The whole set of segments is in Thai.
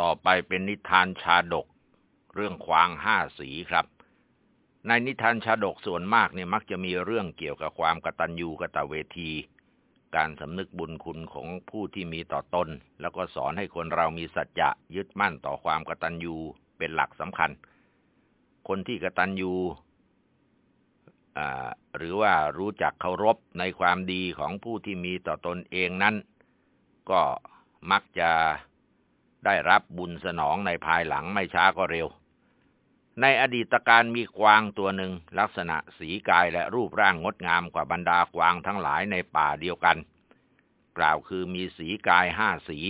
ต่อไปเป็นนิทานชาดก เรื่องควางห้าสีครับ ในนิทานชาดกส่วนมากเนี่ยมักจะมีเรื่องเกี่ยวกับความกตัญญูกตเวที การสำนึกบุญคุณของผู้ที่มีต่อตน แล้วก็สอนให้คนเรามีสัจจะยึดมั่นต่อความกตัญญูเป็นหลักสำคัญ คนที่กตัญญูหรือว่ารู้จักเคารพในความดีของผู้ที่มีต่อตนเองนั้น ก็มักจะ ได้รับบุญสนองในภายหลังไม่ช้าก็เร็ว ในอดีตการมีกวางตัวหนึ่งลักษณะสีกายและรูปร่างงดงามกว่าบรรดากวางทั้งหลายในป่าเดียวกัน กล่าวคือมีสีกายห้าสี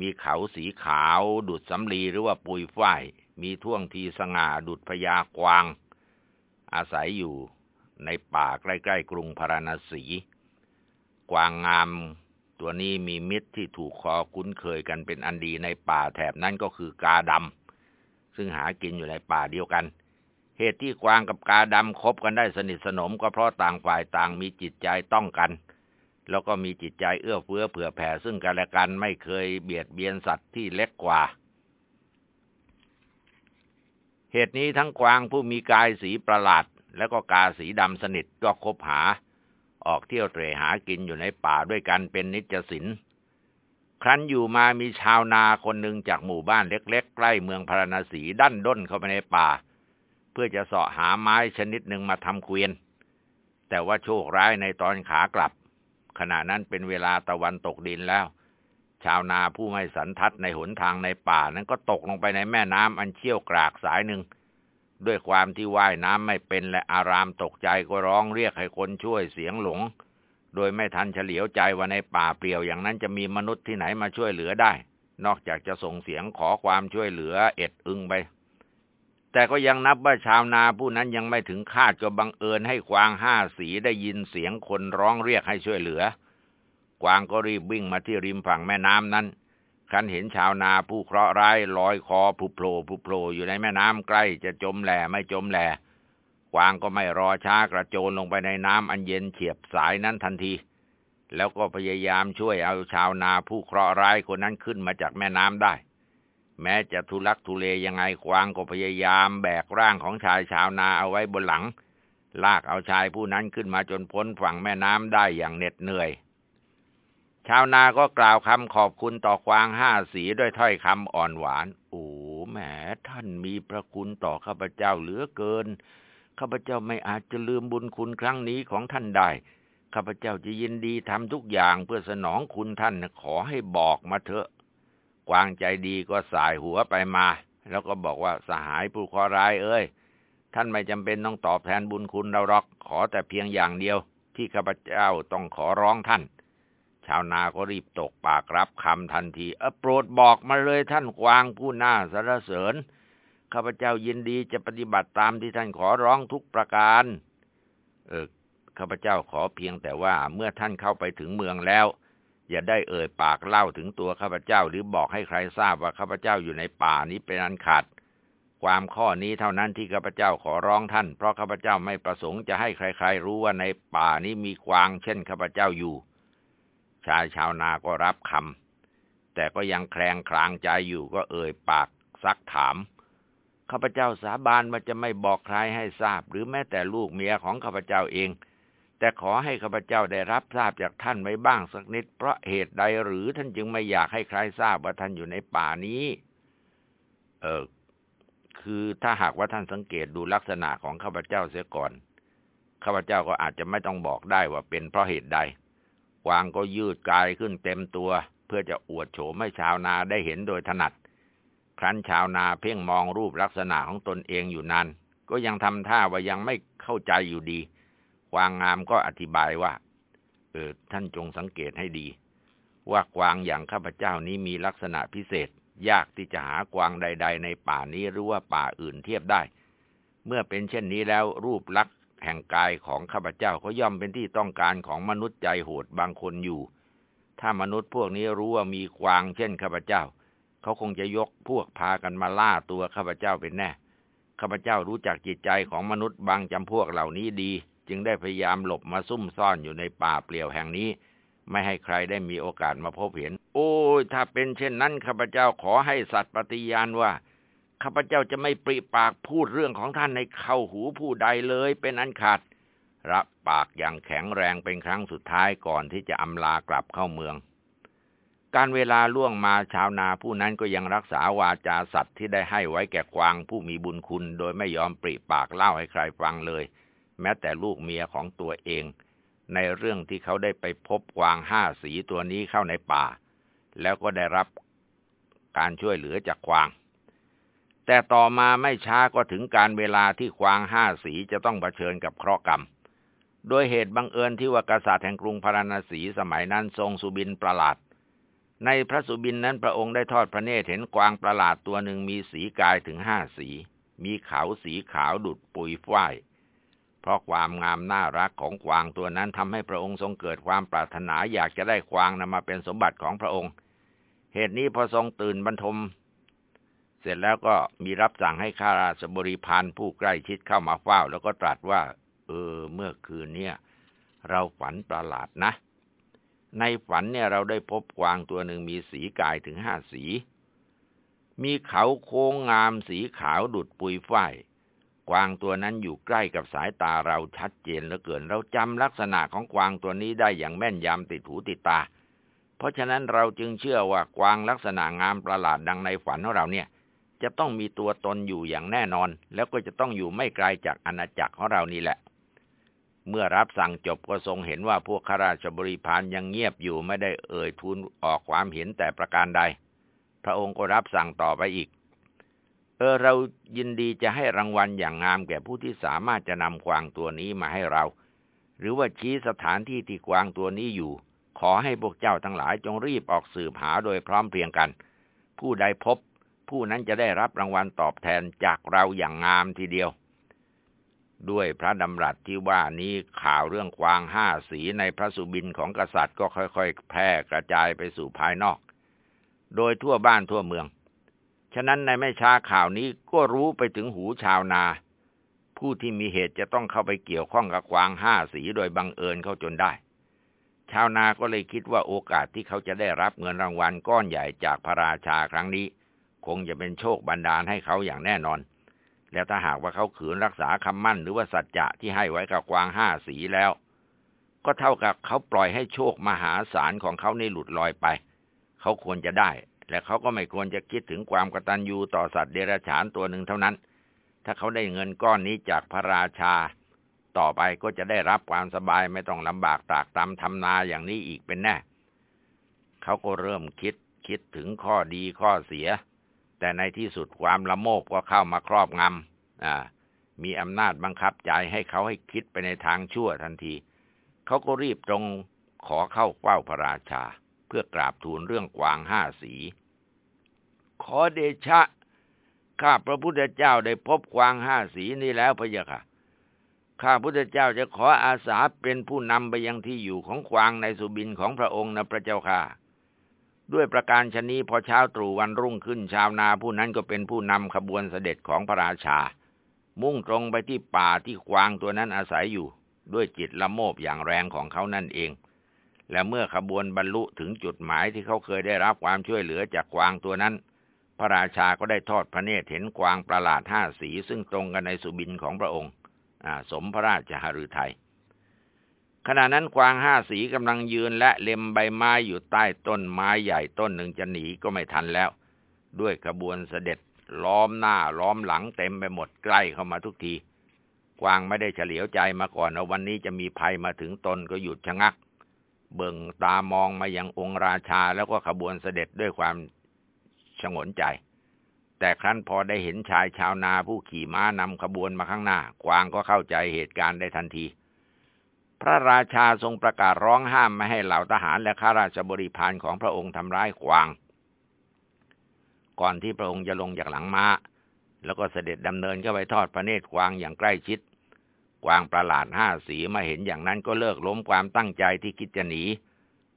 มีเขาสีขาวดุดสำลีหรือว่าปุยฝ้าย มีท่วงทีสง่าดุดพญากวาง อาศัยอยู่ในป่าใกล้ๆกรุงพาราณสี กวางงาม ตัวนี้มีมิตรที่ถูกคอคุ้นเคยกันเป็นอันดีในป่าแถบนั้นก็คือกาดำซึ่งหากินอยู่ในป่าเดียวกัน เหตุที่กวางกับกาดำคบกันได้สนิทสนมก็เพราะต่างฝ่ายต่างมีจิตใจต้องกัน แล้วก็มีจิตใจเอื้อเฟื้อเผื่อแผ่ซึ่งกันและกันไม่เคยเบียดเบียนสัตว์ที่เล็กกว่าเหตุนี้ทั้งกวางผู้มีกายสีประหลาด และก็กาสีดำสนิทก็คบหา ออกเที่ยวเตร่หากินอยู่ในป่าด้วยกันเป็นนิจสินครั้นอยู่มามีชาวนาคนหนึ่งจากหมู่บ้านเล็ก ๆ ใกล้เมืองพาราณสีดันด้นเข้าไปในป่า เพื่อจะเสาะหาไม้ชนิดหนึ่งมาทำเกวียน แต่ว่าโชคร้ายในตอนขากลับ ขณะนั้นเป็นเวลาตะวันตกดินแล้ว ชาวนาผู้ไม่สันทัดในหนทางในป่านั้นก็ตกลงไปในแม่น้ำอันเชี่ยวกรากสายหนึ่ง ด้วยความที่ว่ายน้ำไม่เป็นและอารามตกใจก็ร้องเรียกให้คนช่วยเสียงหลง โดยไม่ทันเฉลียวใจว่าในป่าเปลี่ยวอย่างนั้นจะมีมนุษย์ที่ไหนมาช่วยเหลือได้ นอกจากจะส่งเสียงขอความช่วยเหลือเอ็ดอึงไป แต่ก็ยังนับว่าชาวนาผู้นั้นยังไม่ถึงคาดก็บังเอิญให้ควางห้าสีได้ยินเสียงคนร้องเรียกให้ช่วยเหลือกวางก็รีบวิ่งมาที่ริมฝั่งแม่น้ำนั้น คันเห็นชาวนาผู้เคราะห์ร้ายลอยคอผุโผล่ผุโผล่อยู่ในแม่น้ำใกล้จะจมแหล่ไม่จมแหล่กวางก็ไม่รอช้ากระโจนลงไปในน้ำอันเย็นเฉียบสายนั้นทันที แล้วก็พยายามช่วยเอาชาวนาผู้เคราะห์ร้ายคนนั้นขึ้นมาจากแม่น้ำได้ แม้จะทุลักทุเลยังไงกวางก็พยายามแบกร่างของชายชาวนาเอาไว้บนหลัง ลากเอาชายผู้นั้นขึ้นมาจนพ้นฝั่งแม่น้ำได้อย่างเหน็ดเหนื่อย ชาวนาก็กล่าวคำขอบคุณต่อกวางห้าสีด้วยถ้อยคำอ่อนหวาน โอ้แหมท่านมีพระคุณต่อข้าพเจ้าเหลือเกิน ข้าพเจ้าไม่อาจจะลืมบุญคุณครั้งนี้ของท่านได้ ข้าพเจ้าจะยินดีทำทุกอย่างเพื่อสนองคุณท่านขอให้บอกมาเถอะ กวางใจดีก็สายหัวไปมา แล้วก็บอกว่าสหายผู้ขอร้ายเอ้ย ท่านไม่จำเป็นต้องตอบแทนบุญคุณเราหรอก ขอแต่เพียงอย่างเดียว ที่ข้าพเจ้าต้องขอร้องท่าน ชาวนาก็รีบตกปากรับคำทันที เออโปรดบอกมาเลยท่านกวางผู้น่าสรรเสริญ ข้าพเจ้ายินดีจะปฏิบัติตามที่ท่านขอร้องทุกประการ เออข้าพเจ้าขอเพียงแต่ว่าเมื่อท่านเข้าไปถึงเมืองแล้ว อย่าได้เอ่ยปากเล่าถึงตัวข้าพเจ้าหรือบอกให้ใครทราบว่าข้าพเจ้าอยู่ในป่านี้เป็นอันขาดความข้อนี้เท่านั้นที่ข้าพเจ้าขอร้องท่าน เพราะข้าพเจ้าไม่ประสงค์จะให้ใครๆรู้ว่าในป่านี้มีกวางเช่นข้าพเจ้าอยู่ ชายชาวนาก็รับคำแต่ก็ยังแคลงคลางใจอยู่ก็เอ่ยปากซักถามข้าพเจ้าสาบานว่าจะไม่บอกใครให้ทราบ หรือแม้แต่ลูกเมียของข้าพเจ้าเอง แต่ขอให้ข้าพเจ้าได้รับทราบจากท่านไว้บ้างสักนิด เพราะเหตุใดหรือท่านจึงไม่อยากให้ใครทราบว่าท่านอยู่ในป่านี้ เออคือถ้าหากว่าท่านสังเกตดูลักษณะของข้าพเจ้าเสียก่อนข้าพเจ้าก็อาจจะไม่ต้องบอกได้ว่าเป็นเพราะเหตุใด กวางก็ยืดกายขึ้นเต็มตัว เพื่อจะอวดโฉมให้ชาวนาได้เห็นโดยถนัด ครั้นชาวนาเพ่งมองรูปลักษณะของตนเองอยู่นานก็ยังทำท่าว่ายังไม่เข้าใจอยู่ดี กวางงามก็อธิบายว่า เออท่านจงสังเกตให้ดี ว่ากวางอย่างข้าพเจ้านี้มีลักษณะพิเศษ ยากที่จะหากวางใด ๆ ในป่านี้หรือว่าป่าอื่นเทียบได้ เมื่อเป็นเช่นนี้แล้วรูปลักษ แห่งกายของข้าพเจ้าก็ย่อมเป็นที่ต้องการของมนุษย์ใจโหดบางคนอยู่ ถ้ามนุษย์พวกนี้รู้ว่ามีกวางเช่นข้าพเจ้า เขาคงจะยกพวกพากันมาล่าตัวข้าพเจ้าเป็นแน่ข้าพเจ้ารู้จักจิตใจของมนุษย์บางจำพวกเหล่านี้ดี จึงได้พยายามหลบมาซุ่มซ่อนอยู่ในป่าเปลี่ยวแห่งนี้ ไม่ให้ใครได้มีโอกาสมาพบเห็น โอ้ยถ้าเป็นเช่นนั้นข้าพเจ้าขอให้สัตว์ปฏิญาณว่า ข้าพเจ้าจะไม่ปริปากพูดเรื่องของท่านในเข้าหูผู้ใดเลยเป็นอันขาด รับปากอย่างแข็งแรงเป็นครั้งสุดท้ายก่อนที่จะอำลากลับเข้าเมือง การเวลาล่วงมาชาวนาผู้นั้นก็ยังรักษาวาจาสัตว์ที่ได้ให้ไว้แก่กวางผู้มีบุญคุณ โดยไม่ยอมปริปากเล่าให้ใครฟังเลย แม้แต่ลูกเมียของตัวเอง ในเรื่องที่เขาได้ไปพบกวางห้าสีตัวนี้เข้าในป่า แล้วก็ได้รับการช่วยเหลือจากกวาง แต่ต่อมาไม่ช้าก็ถึงการเวลาที่ควางห้าสีจะต้องเผชิญกับเคราะห์กรรม โดยเหตุบังเอิญที่ว่ากษัตริย์แห่งกรุงพาราณสีสมัยนั้นทรงสุบินประหลาด ในพระสุบินนั้นพระองค์ได้ทอดพระเนตรเห็นกวางประหลาดตัวหนึ่งมีสีกายถึงห้าสี มีเขาสีขาวดุดปุยฝ้าย เพราะความงามน่ารักของกวางตัวนั้นทำให้พระองค์ทรงเกิดความปรารถนาอยากจะได้กวางนำมาเป็นสมบัติของพระองค์ เหตุนี้พอทรงตื่นบรรทม เสร็จแล้วก็มีรับสั่งให้ข้าราชบริพารผู้ใกล้ชิดเข้ามาเฝ้า แล้วก็ตรัสว่า เออ เมื่อคืนเนี่ย เราฝันประหลาดนะ ในฝันเนี่ยเราได้พบกวางตัวหนึ่งมีสีกายถึงห้าสี มีเขาโค้งงามสีขาวดุดปุยฝ้ายกวางตัวนั้นอยู่ใกล้กับสายตาเราชัดเจนเหลือเกิน เราจำลักษณะของกวางตัวนี้ได้อย่างแม่นยำติดหูติดตา เพราะฉะนั้นเราจึงเชื่อว่ากวางลักษณะงามประหลาดดังในฝันของเราเนี่ย จะต้องมีตัวตนอยู่อย่างแน่นอน แล้วก็จะต้องอยู่ไม่ไกลจากอาณาจักรของเรานี่แหละ เมื่อรับสั่งจบก็ทรงเห็นว่าพวกข้าราชบริพารยังเงียบอยู่ไม่ได้เอ่ยทูลออกความเห็นแต่ประการใด พระองค์ก็รับสั่งต่อไปอีก เออเรายินดีจะให้รางวัลอย่างงามแก่ผู้ที่สามารถจะนำกวางตัวนี้มาให้เรา หรือว่าชี้สถานที่ที่กวางตัวนี้อยู่ ขอให้พวกเจ้าทั้งหลายจงรีบออกสืบหาโดยพร้อมเพรียงกัน ผู้ใดพบ ผู้นั้นจะได้รับรางวัลตอบแทนจากเราอย่างงามทีเดียว ด้วยพระดำรัสที่ว่านี้ข่าวเรื่องควางห้าสีในพระสุบินของกษัตริย์ก็ค่อยๆ แพร่กระจายไปสู่ภายนอก โดยทั่วบ้านทั่วเมือง ฉะนั้นในไม่ช้าข่าวนี้ก็รู้ไปถึงหูชาวนา ผู้ที่มีเหตุจะต้องเข้าไปเกี่ยวข้องกับควางห้าสีโดยบังเอิญเข้าจนได้ชาวนาก็เลยคิดว่าโอกาสที่เขาจะได้รับเงินรางวัลก้อนใหญ่จากพระราชาครั้งนี้ คงจะเป็นโชคบันดาลให้เขาอย่างแน่นอน แล้วถ้าหากว่าเขาขืนรักษาคำมั่นหรือว่าสัจจะที่ให้ไว้กับกวางห้าสีแล้ว ก็เท่ากับเขาปล่อยให้โชคมหาศาลของเขาในหลุดลอยไป เขาควรจะได้ และเขาก็ไม่ควรจะคิดถึงความกตัญญูต่อสัตว์เดรัจฉานตัวหนึ่งเท่านั้น ถ้าเขาได้เงินก้อนนี้จากพระราชา ต่อไปก็จะได้รับความสบายไม่ต้องลำบากตากตำทำนาอย่างนี้อีกเป็นแน่ เขาก็เริ่มคิดคิดถึงข้อดีข้อเสีย แต่ในที่สุดความละโมบก็เข้ามาครอบงำมีอำนาจบังคับใจให้เขาให้คิดไปในทางชั่วทันที เขาก็รีบตรงขอเข้าเฝ้าพระราชา เพื่อกราบทูลเรื่องกวางห้าสี ขอเดชะ ข้าพระพุทธเจ้าได้พบกวางห้าสีนี้แล้วพะยะค่ะ ข้าพุทธเจ้าจะขออาสาเป็นผู้นำไปยังที่อยู่ของกวางในสุบินของพระองค์นะพระเจ้าค่ะ ด้วยประการชนี้พอเช้าตรู่วันรุ่งขึ้นชาวนาผู้นั้นก็เป็นผู้นำขบวนเสด็จของพระราชา มุ่งตรงไปที่ป่าที่กวางตัวนั้นอาศัยอยู่ ด้วยจิตละโมบอย่างแรงของเขานั่นเอง และเมื่อขบวนบรรลุถึงจุดหมายที่เขาเคยได้รับความช่วยเหลือจากกวางตัวนั้น พระราชาก็ได้ทอดพระเนตรเห็นกวางประหลาดห้าสีซึ่งตรงกันในสุบินของพระองค์สมพระราชหฤทัย ขณะนั้นกวางห้าสีกำลังยืนและเล็มใบไม้อยู่ใต้ต้นไม้ใหญ่ต้นหนึ่งจะหนีก็ไม่ทันแล้ว ด้วยขบวนเสด็จล้อมหน้าล้อมหลังเต็มไปหมดใกล้เข้ามาทุกที กวางไม่ได้เฉลียวใจมาก่อนว่าวันนี้จะมีภัยมาถึงตนก็หยุดชะงัก เบิ่งตามองมายังองค์ราชาแล้วก็ขบวนเสด็จด้วยความฉงนใจ แต่ครั้นพอได้เห็นชายชาวนาผู้ขี่ม้านำขบวนมาข้างหน้า กวางก็เข้าใจเหตุการณ์ได้ทันที พระราชาทรงประกาศร้องห้ามไม่ให้เหล่าทหารและข้าราชบริพารของพระองค์ทำร้ายกวาง ก่อนที่พระองค์จะลงจากหลังม้า แล้วก็เสด็จดำเนินเข้าไปทอดพระเนตรกวางอย่างใกล้ชิด กวางประหลาดห้าสีมาเห็นอย่างนั้นก็เลิกล้มความตั้งใจที่คิดจะหนี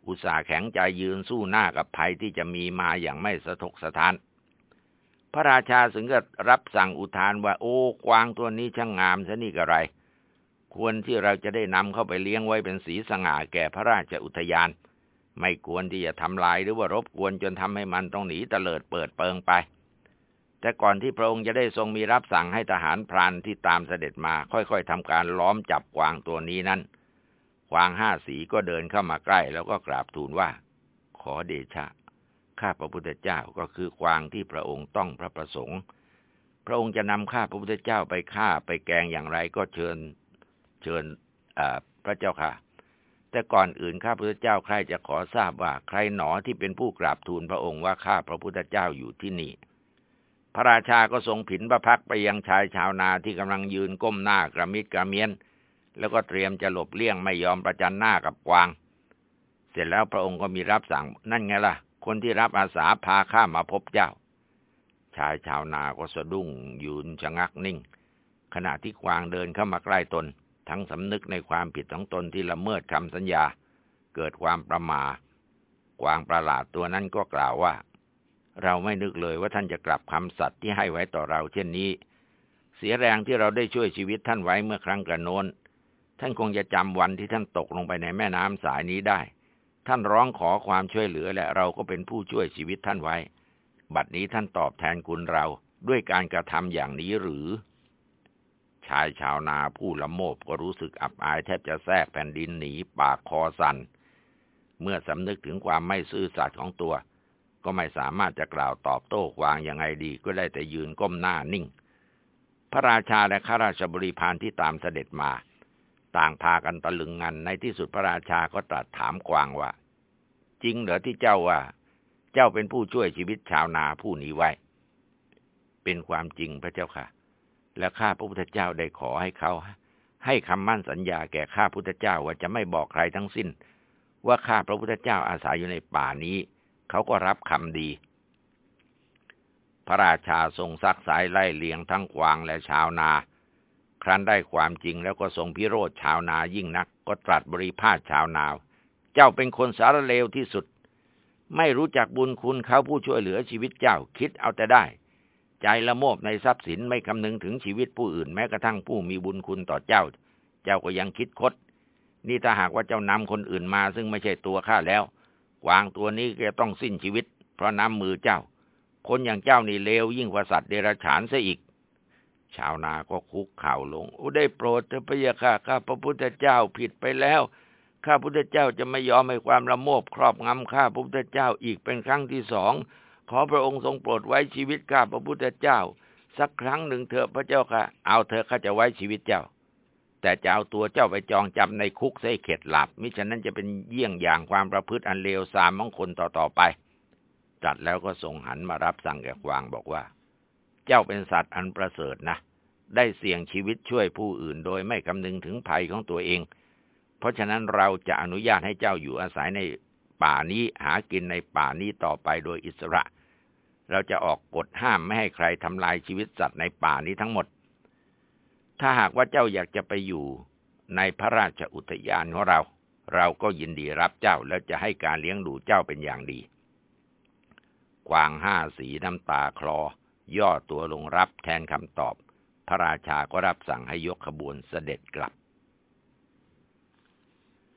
อุตส่าห์แข็งใจยืนสู้หน้ากับภัยที่จะมีมาอย่างไม่สะทกสะท้านพระราชาสึงก็รับสั่งอุทานว่าโอ้กวางตัวนี้ช่างงามซะนี่กระไร ควรที่เราจะได้นำเข้าไปเลี้ยงไว้เป็นสีสง่าแก่พระราชอุทยาน ไม่ควรที่จะทำลายหรือว่ารบกวนจนทำให้มันต้องหนีเตลิดเปิดเปิงไป แต่ก่อนที่พระองค์จะได้ทรงมีรับสั่งให้ทหารพรานที่ตามเสด็จมาค่อยๆทำการล้อมจับกวางตัวนี้นั้นกวางห้าสีก็เดินเข้ามาใกล้แล้วก็กราบทูลว่า ขอเดชะ ข้าพระพุทธเจ้าก็คือกวางที่พระองค์ต้องพระประสงค์ พระองค์จะนำข้าพระพุทธเจ้าไปฆ่าไปแกงอย่างไรก็เชิญ ชิญพระเจ้าค่ะ แต่ก่อนอื่นข้าพระพุทธเจ้าใครจะขอทราบว่าใครหนอที่เป็นผู้กราบทูลพระองค์ว่าข้าพระพุทธเจ้าอยู่ที่นี่ พระราชาก็ทรงผินพระพักไปยังชายชาวนาที่กำลังยืนก้มหน้ากระมิดกระเมียน แล้วก็เตรียมจะหลบเลี่ยงไม่ยอมประจันหน้ากับกวาง เสร็จแล้วพระองค์ก็มีรับสั่งนั่นไงล่ะ คนที่รับอาสาพาข้ามาพบเจ้า ชายชาวนาก็สะดุ้งยืนชะงักนิ่งขณะที่กวางเดินเข้ามาใกล้ตน ทั้งสำนึกในความผิดของตนที่ละเมิดคำสัญญา เกิดความประมา กวางประหลาดตัวนั้นก็กล่าวว่า เราไม่นึกเลยว่าท่านจะกลับคำสัตย์ที่ให้ไว้ต่อเราเช่นนี้ เสียแรงที่เราได้ช่วยชีวิตท่านไว้เมื่อครั้งกระโน้น ท่านคงจะจำวันที่ท่านตกลงไปในแม่น้ำสายนี้ได้ ท่านร้องขอความช่วยเหลือและเราก็เป็นผู้ช่วยชีวิตท่านไว้ บัดนี้ท่านตอบแทนคุณเราด้วยการกระทำอย่างนี้หรือ ชายชาวนาผู้ละโมบก็รู้สึกอับอายแทบจะแทรกแผ่นดินหนีปากคอสัน่น เมื่อสำนึกถึงความไม่ซื่อสัตย์ของตัว ก็ไม่สามารถจะกล่าวตอบโต้วางยังไงดีก็ได้แต่ยืนก้มหน้านิ่ง พระราชาและข้าราชบริพารที่ตามเสด็จมา ต่างพากันตะลึงงันในที่สุดพระราชาก็ตรัสถามกวางว่า จริงเหรอที่เจ้าว่า เจ้าเป็นผู้ช่วยชีวิตชาวนาผู้นี้ไว้ เป็นความจริงพระเจ้าค่ะ และข้าพระพุทธเจ้าได้ขอให้เขา ให้คำมั่นสัญญาแก่ข้าพุทธเจ้าว่าจะไม่บอกใครทั้งสิ้น ว่าข้าพระพุทธเจ้าอาศัยอยู่ในป่านี้ เขาก็รับคำดี พระราชาทรงซักสายไล่เลียงทั้งกวางและชาวนา ครั้นได้ความจริงแล้วก็ทรงพิโรธชาวนายิ่งนัก ก็ตรัสบริพาทชาวนาเจ้าเป็นคนสารเลวที่สุด ไม่รู้จักบุญคุณเขาผู้ช่วยเหลือชีวิตเจ้าคิดเอาแต่ได้ ใจละโมบในทรัพย์สินไม่คำนึงถึงชีวิตผู้อื่นแม้กระทั่งผู้มีบุญคุณต่อเจ้า เจ้าก็ยังคิดคด นี่ถ้าหากว่าเจ้านำคนอื่นมา ซึ่งไม่ใช่ตัวข้าแล้วกวางตัวนี้ก็ต้องสิ้นชีวิต เพราะน้ำมือเจ้า คนอย่างเจ้านี่เลวยิ่งกว่าสัตว์เดรัจฉานซะอีก ชาวนาก็คุกเข่าลงอุได้โปรดเถอะพระยาค่ะข้าพระพุทธเจ้าผิดไปแล้วข้าพุทธเจ้าจะไม่ยอมให้ความละโมบครอบงำข้าพระพุทธเจ้าอีกเป็นครั้งที่สอง ขอพระองค์ทรงโปรดไว้ชีวิตข้าพระพุทธเจ้า สักครั้งหนึ่งเถอะพระเจ้าค่ะ เอาเถอะข้าจะไว้ชีวิตเจ้า แต่จะเอาตัวเจ้าไปจองจำในคุกใส่เข็ดหลับ มิฉะนั้นจะเป็นเยี่ยงอย่างความประพฤติอันเลวทรามของคนต่อๆไปจัดแล้วก็ทรงหันมารับสั่งแก่กวางบอกว่า เจ้าเป็นสัตว์อันประเสริฐนะได้เสี่ยงชีวิตช่วยผู้อื่นโดยไม่คำนึงถึงภัยของตัวเอง เพราะฉะนั้นเราจะอนุญาตให้เจ้าอยู่อาศัยในป่านี้หากินในป่านี้ต่อไปโดยอิสระ เราจะออกกฎห้ามไม่ให้ใครทำลายชีวิตสัตว์ในป่านี้ทั้งหมด ถ้าหากว่าเจ้าอยากจะไปอยู่ในพระราชอุทยานของเรา เราก็ยินดีรับเจ้าและจะให้การเลี้ยงดูเจ้าเป็นอย่างดี กวางห้าสีน้ำตาคลอย่อตัวลงรับแทนคำตอบ พระราชาก็รับสั่งให้ยกขบวนเสด็จกลับ